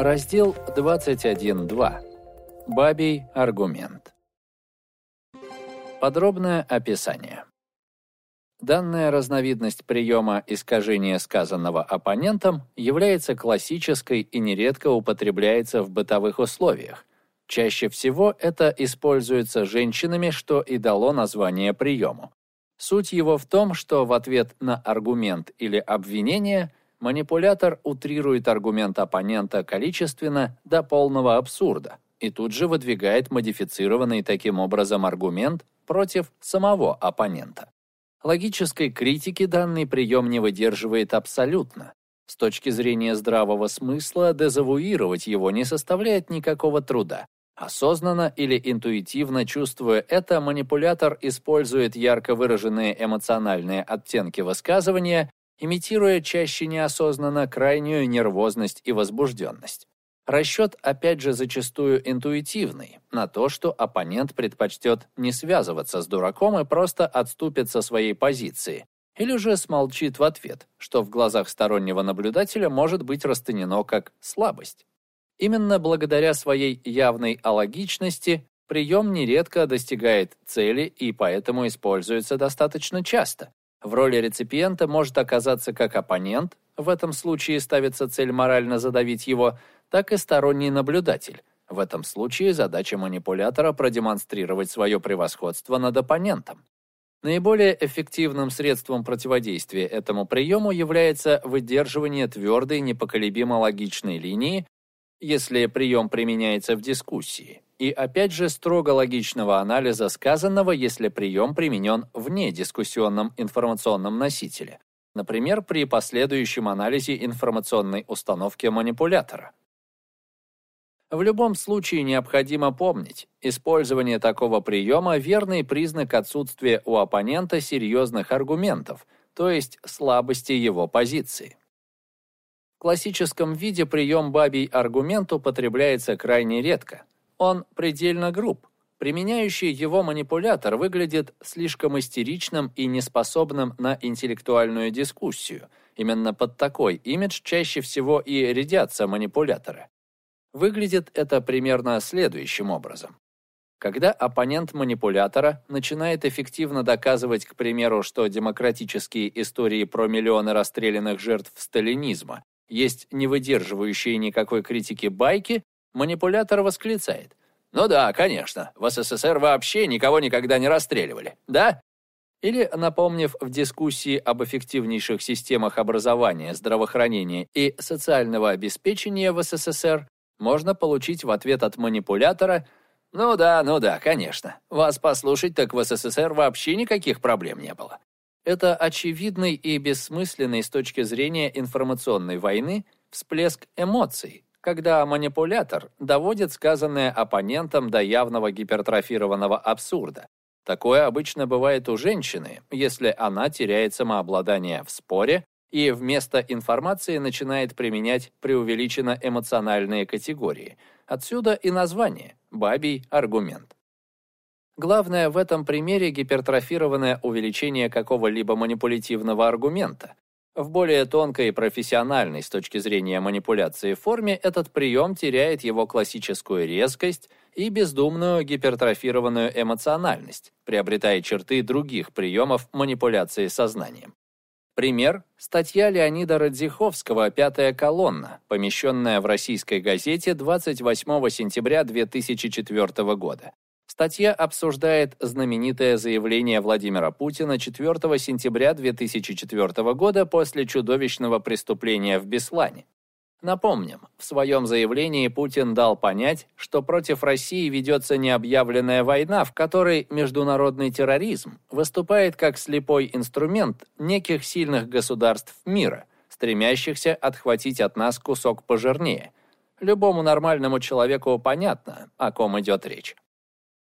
Раздел 21.2. Бабий аргумент. Подробное описание. Данная разновидность приема искажения сказанного оппонентом является классической и нередко употребляется в бытовых условиях. Чаще всего это используется женщинами, что и дало название приему. Суть его в том, что в ответ на аргумент или обвинение манипулятор утрирует аргумент оппонента количественно до полного абсурда и тут же выдвигает модифицированный таким образом аргумент против самого оппонента. Логической критики данный прием не выдерживает абсолютно. С точки зрения здравого смысла дезавуировать его не составляет никакого труда. Осознанно или интуитивно чувствуя это, манипулятор использует ярко выраженные эмоциональные оттенки высказывания, имитируя чаще неосознанно крайнюю нервозность и возбужденность. Расчет, опять же, зачастую интуитивный, на то, что оппонент предпочтет не связываться с дураком и просто отступит со своей позиции, или же смолчит в ответ, что в глазах стороннего наблюдателя может быть расценено как слабость. Именно благодаря своей явной алогичности прием нередко достигает цели и поэтому используется достаточно часто. В роли реципиента может оказаться как оппонент, в этом случае ставится цель морально задавить его, так и сторонний наблюдатель. В этом случае задача манипулятора продемонстрировать свое превосходство над оппонентом. Наиболее эффективным средством противодействия этому приему является выдерживание твердой, непоколебимо логичной линии, если прием применяется в дискуссии, и опять же строго логичного анализа сказанного, если прием применен вне дискуссионном информационном носителе, например, при последующем анализе информационной установки манипулятора. В любом случае необходимо помнить, использование такого приема – верный признак отсутствия у оппонента серьезных аргументов, то есть слабости его позиции. В классическом виде прием бабий аргумент употребляется крайне редко. Он предельно груб. Применяющий его манипулятор выглядит слишком истеричным и неспособным на интеллектуальную дискуссию. Именно под такой имидж чаще всего и рядятся манипуляторы. Выглядит это примерно следующим образом. Когда оппонент манипулятора начинает эффективно доказывать, к примеру, что демократические истории про миллионы расстрелянных жертв сталинизма есть не выдерживающие никакой критики байки, манипулятор восклицает. «Ну да, конечно, в СССР вообще никого никогда не расстреливали, да?» Или, напомнив в дискуссии об эффективнейших системах образования, здравоохранения и социального обеспечения в СССР, можно получить в ответ от манипулятора «Ну да, ну да, конечно. Вас послушать, так в СССР вообще никаких проблем не было». Это очевидный и бессмысленный с точки зрения информационной войны всплеск эмоций, когда манипулятор доводит сказанное оппонентом до явного гипертрофированного абсурда. Такое обычно бывает у женщины, если она теряет самообладание в споре и вместо информации начинает применять преувеличенно эмоциональные категории. Отсюда и название «бабий аргумент». Главное в этом примере гипертрофированное увеличение какого-либо манипулятивного аргумента. В более тонкой и профессиональной с точки зрения манипуляции форме этот прием теряет его классическую резкость и бездумную гипертрофированную эмоциональность, приобретая черты других приемов манипуляции сознанием. Пример – статья Леонида Радзиховского «Пятая колонна», помещенная в российской газете 28 сентября 2004 года. Статья обсуждает знаменитое заявление Владимира Путина 4 сентября 2004 года после чудовищного преступления в Беслане. Напомним, в своем заявлении Путин дал понять, что против России ведется необъявленная война, в которой международный терроризм выступает как слепой инструмент неких сильных государств мира, стремящихся отхватить от нас кусок пожирнее. Любому нормальному человеку понятно, о ком идет речь.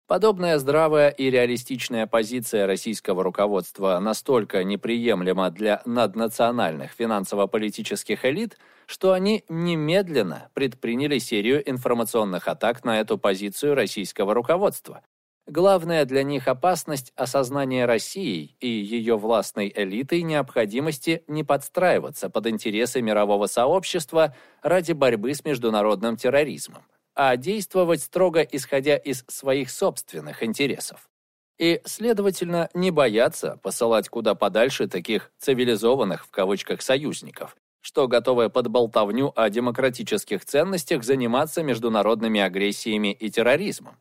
Подобная здравая и реалистичная позиция российского руководства настолько неприемлема для наднациональных финансово-политических элит, что они немедленно предприняли серию информационных атак на эту позицию российского руководства. Главная для них опасность – осознание России и ее властной элитой необходимости не подстраиваться под интересы мирового сообщества ради борьбы с международным терроризмом, а действовать строго исходя из своих собственных интересов. И, следовательно, не бояться посылать куда подальше таких «цивилизованных» в кавычках союзников, что готовы под болтовню о демократических ценностях заниматься международными агрессиями и терроризмом.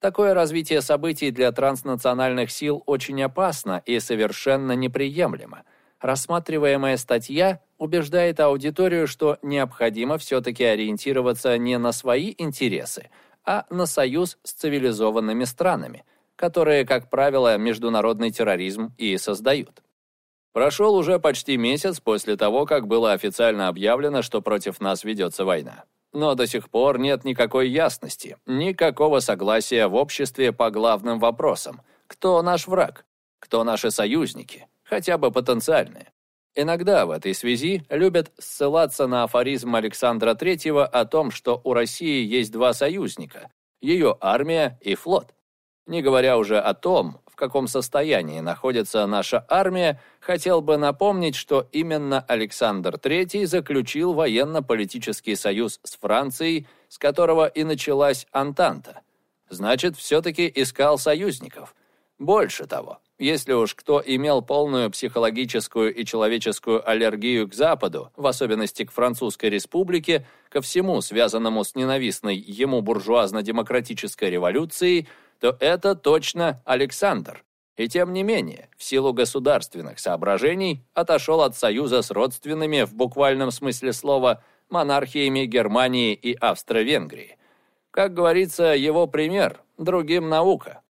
Такое развитие событий для транснациональных сил очень опасно и совершенно неприемлемо. Рассматриваемая статья убеждает аудиторию, что необходимо все-таки ориентироваться не на свои интересы, а на союз с цивилизованными странами, которые, как правило, международный терроризм и создают. Прошел уже почти месяц после того, как было официально объявлено, что против нас ведется война. Но до сих пор нет никакой ясности, никакого согласия в обществе по главным вопросам. Кто наш враг? Кто наши союзники? Хотя бы потенциальные. Иногда в этой связи любят ссылаться на афоризм Александра III о том, что у России есть два союзника – ее армия и флот. Не говоря уже о том, в каком состоянии находится наша армия, хотел бы напомнить, что именно Александр III заключил военно-политический союз с Францией, с которого и началась Антанта. Значит, все-таки искал союзников. Больше того, если уж кто имел полную психологическую и человеческую аллергию к Западу, в особенности к Французской республике, ко всему связанному с ненавистной ему буржуазно-демократической революцией, то это точно Александр. И тем не менее, в силу государственных соображений, отошел от союза с родственными, в буквальном смысле слова, монархиями Германии и Австро-Венгрии. Как говорится, его пример – другим наука.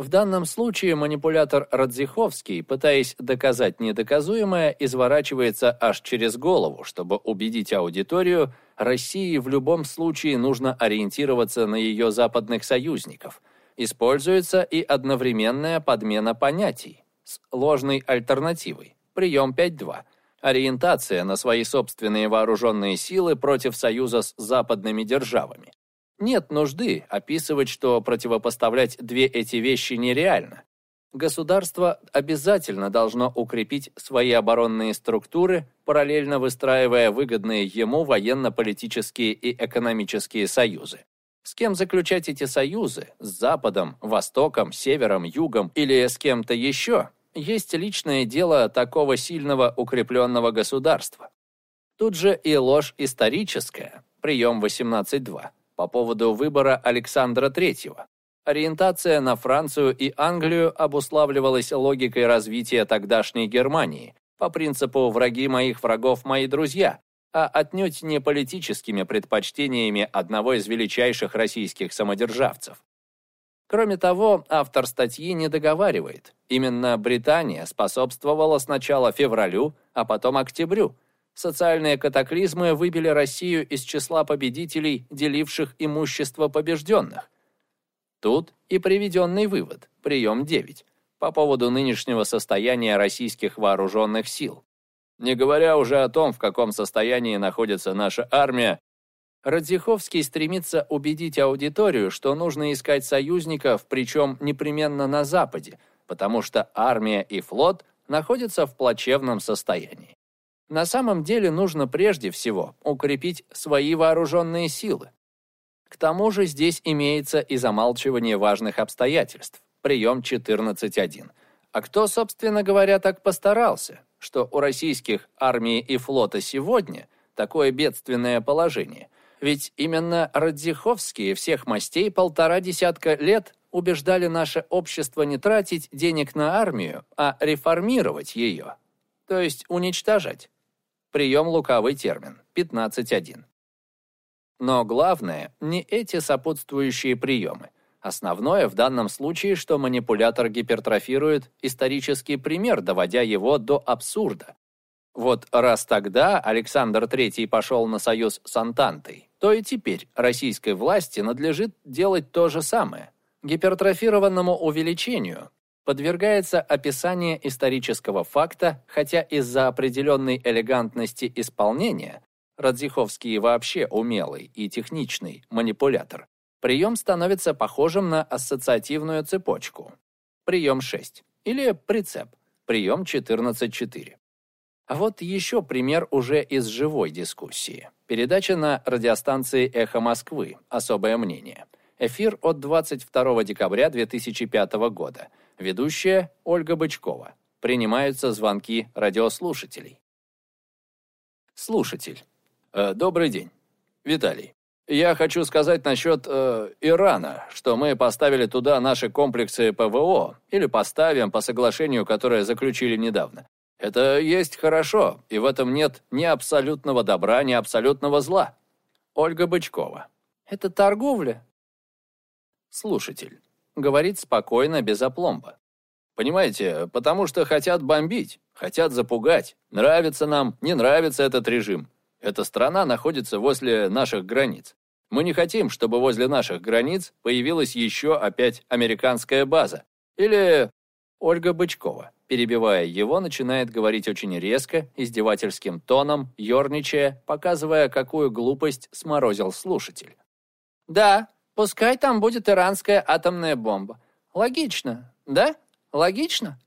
В данном случае манипулятор Радзиховский, пытаясь доказать недоказуемое, изворачивается аж через голову, чтобы убедить аудиторию, России в любом случае нужно ориентироваться на ее западных союзников. Используется и одновременная подмена понятий с ложной альтернативой. Прием 5.2. Ориентация на свои собственные вооруженные силы против союза с западными державами. Нет нужды описывать, что противопоставлять две эти вещи нереально. Государство обязательно должно укрепить свои оборонные структуры, параллельно выстраивая выгодные ему военно-политические и экономические союзы. С кем заключать эти союзы? С Западом, Востоком, Севером, Югом или с кем-то еще? Есть личное дело такого сильного укрепленного государства. Тут же и ложь историческая, прием 18.2 по поводу выбора Александра III. Ориентация на Францию и Англию обуславливалась логикой развития тогдашней Германии, по принципу «враги моих врагов – мои друзья», а отнюдь не политическими предпочтениями одного из величайших российских самодержавцев. Кроме того, автор статьи не договаривает. Именно Британия способствовала сначала февралю, а потом октябрю – Социальные катаклизмы выбили Россию из числа победителей, деливших имущество побежденных. Тут и приведенный вывод, прием 9, по поводу нынешнего состояния российских вооруженных сил. Не говоря уже о том, в каком состоянии находится наша армия, Радзиховский стремится убедить аудиторию, что нужно искать союзников, причем непременно на Западе, потому что армия и флот находятся в плачевном состоянии. На самом деле нужно прежде всего укрепить свои вооруженные силы. К тому же здесь имеется и замалчивание важных обстоятельств. Прием 14.1. А кто, собственно говоря, так постарался, что у российских армии и флота сегодня такое бедственное положение? Ведь именно Радзиховские всех мастей полтора десятка лет убеждали наше общество не тратить денег на армию, а реформировать ее, то есть уничтожать. Прием лукавый термин. 15.1. Но главное не эти сопутствующие приемы. Основное в данном случае, что манипулятор гипертрофирует исторический пример, доводя его до абсурда. Вот раз тогда Александр III пошел на союз с Антантой, то и теперь российской власти надлежит делать то же самое. Гипертрофированному увеличению подвергается описание исторического факта, хотя из-за определенной элегантности исполнения Радзиховский вообще умелый и техничный манипулятор, Прием становится похожим на ассоциативную цепочку. Прием 6. Или прицеп. Прием 14.4. А вот еще пример уже из живой дискуссии. Передача на радиостанции «Эхо Москвы. Особое мнение». Эфир от 22 декабря 2005 года. Ведущая Ольга Бычкова. Принимаются звонки радиослушателей. Слушатель. Э, добрый день. Виталий. Я хочу сказать насчет э, Ирана, что мы поставили туда наши комплексы ПВО, или поставим по соглашению, которое заключили недавно. Это есть хорошо, и в этом нет ни абсолютного добра, ни абсолютного зла. Ольга Бычкова. Это торговля? Слушатель. Говорит спокойно, без опломба. Понимаете, потому что хотят бомбить, хотят запугать. Нравится нам, не нравится этот режим. Эта страна находится возле наших границ. Мы не хотим, чтобы возле наших границ появилась еще опять американская база. Или Ольга Бычкова, перебивая его, начинает говорить очень резко, издевательским тоном, ерничая, показывая, какую глупость сморозил слушатель. «Да, пускай там будет иранская атомная бомба. Логично, да? Логично?»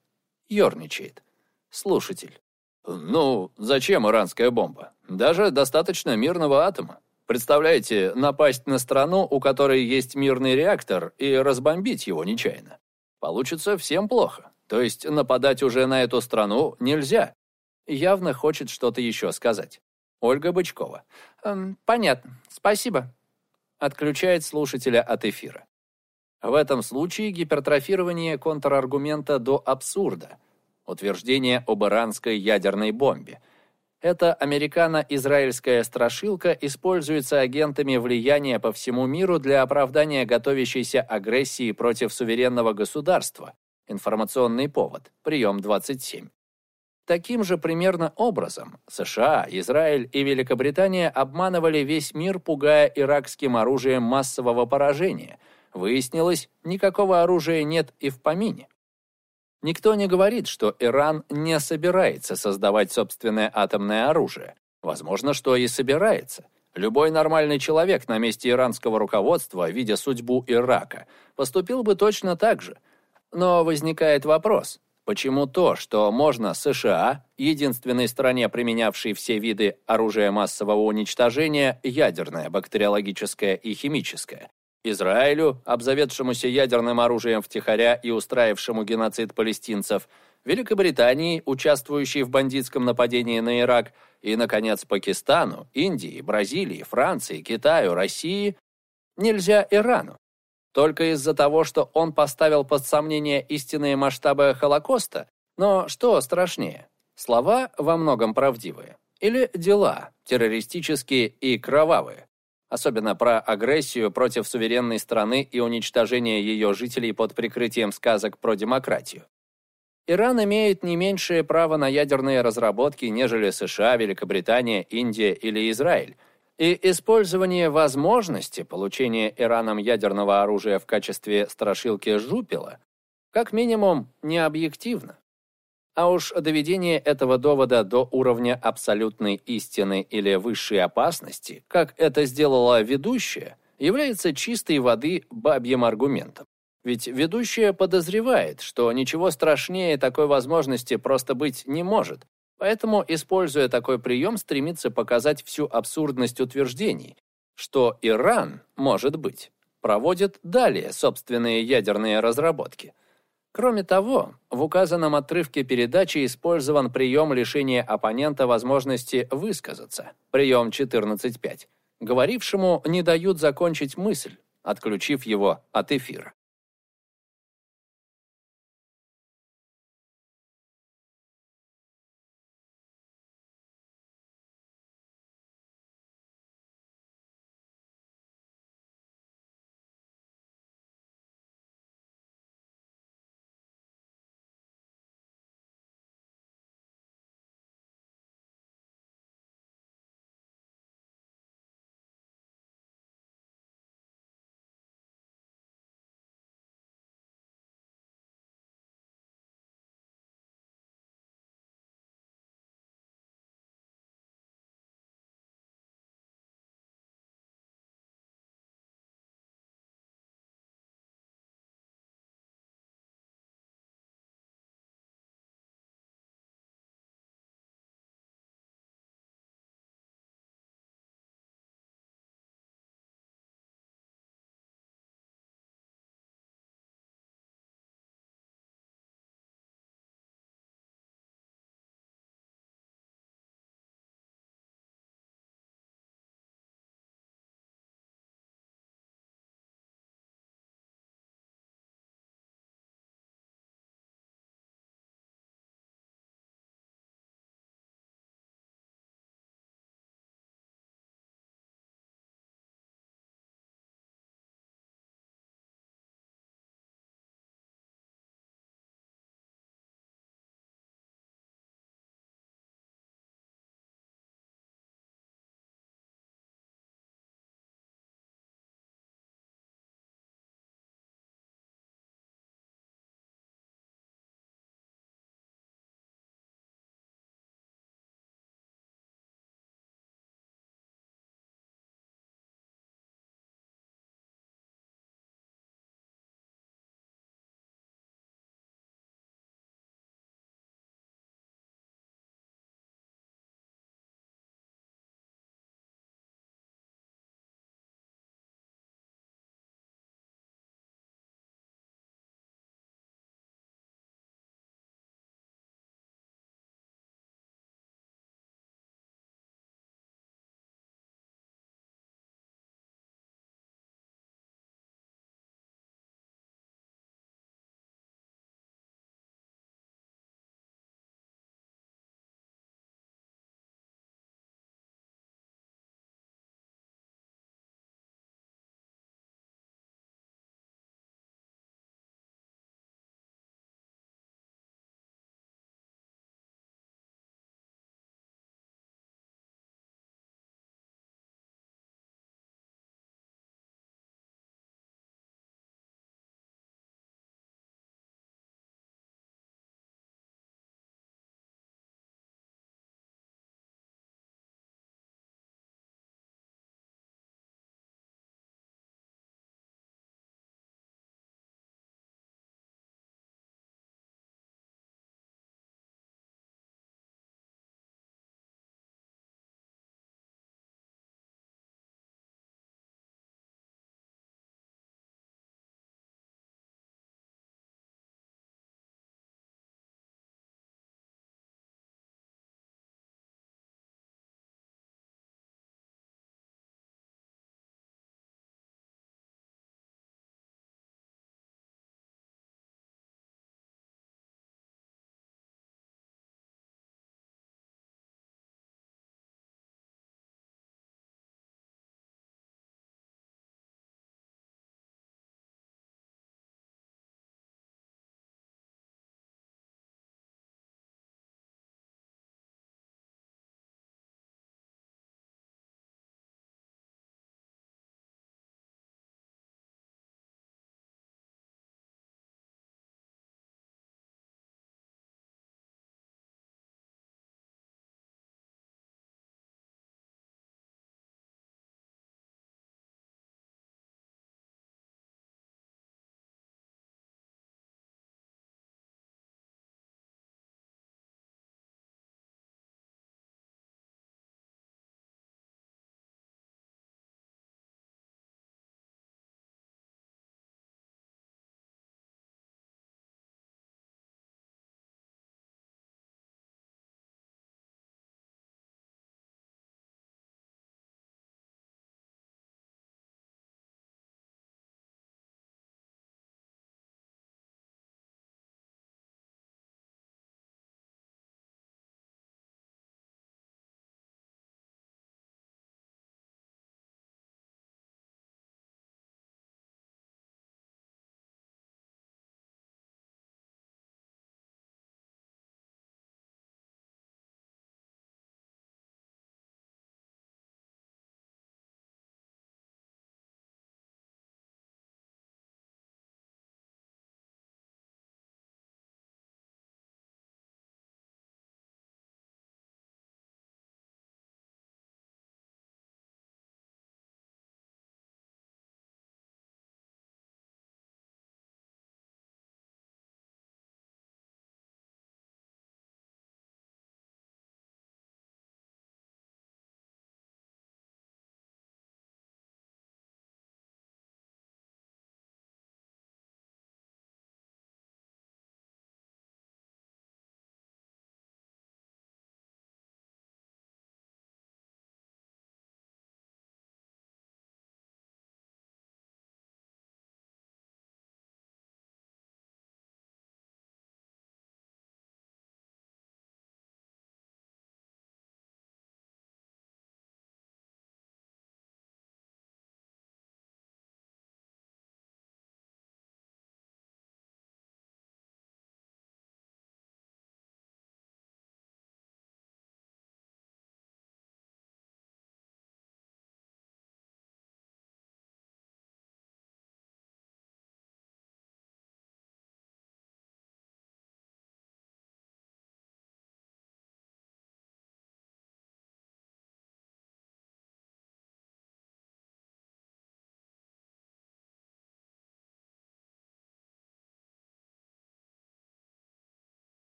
Ёрничает. Слушатель. «Ну, зачем иранская бомба? Даже достаточно мирного атома. Представляете, напасть на страну, у которой есть мирный реактор, и разбомбить его нечаянно. Получится всем плохо. То есть нападать уже на эту страну нельзя. Явно хочет что-то еще сказать. Ольга Бычкова. «Эм, понятно. Спасибо. Отключает слушателя от эфира. В этом случае гипертрофирование контраргумента до абсурда. Утверждение об иранской ядерной бомбе – эта американо-израильская страшилка используется агентами влияния по всему миру для оправдания готовящейся агрессии против суверенного государства. Информационный повод. Прием 27. Таким же примерно образом США, Израиль и Великобритания обманывали весь мир, пугая иракским оружием массового поражения. Выяснилось, никакого оружия нет и в помине. Никто не говорит, что Иран не собирается создавать собственное атомное оружие. Возможно, что и собирается. Любой нормальный человек на месте иранского руководства, видя судьбу Ирака, поступил бы точно так же. Но возникает вопрос, почему то, что можно США, единственной стране, применявшей все виды оружия массового уничтожения, ядерное, бактериологическое и химическое, Израилю, обзаведшемуся ядерным оружием втихаря и устраившему геноцид палестинцев, Великобритании, участвующей в бандитском нападении на Ирак, и, наконец, Пакистану, Индии, Бразилии, Франции, Китаю, России, нельзя Ирану. Только из-за того, что он поставил под сомнение истинные масштабы Холокоста? Но что страшнее, слова во многом правдивые? Или дела, террористические и кровавые? особенно про агрессию против суверенной страны и уничтожение ее жителей под прикрытием сказок про демократию. Иран имеет не меньшее право на ядерные разработки, нежели США, Великобритания, Индия или Израиль, и использование возможности получения Ираном ядерного оружия в качестве страшилки жупила как минимум не объективно. А уж доведение этого довода до уровня абсолютной истины или высшей опасности, как это сделала ведущая, является чистой воды бабьим аргументом. Ведь ведущая подозревает, что ничего страшнее такой возможности просто быть не может, поэтому, используя такой прием, стремится показать всю абсурдность утверждений, что Иран, может быть, проводит далее собственные ядерные разработки – Кроме того, в указанном отрывке передачи использован прием лишения оппонента возможности высказаться, прием 14.5. Говорившему не дают закончить мысль, отключив его от эфира.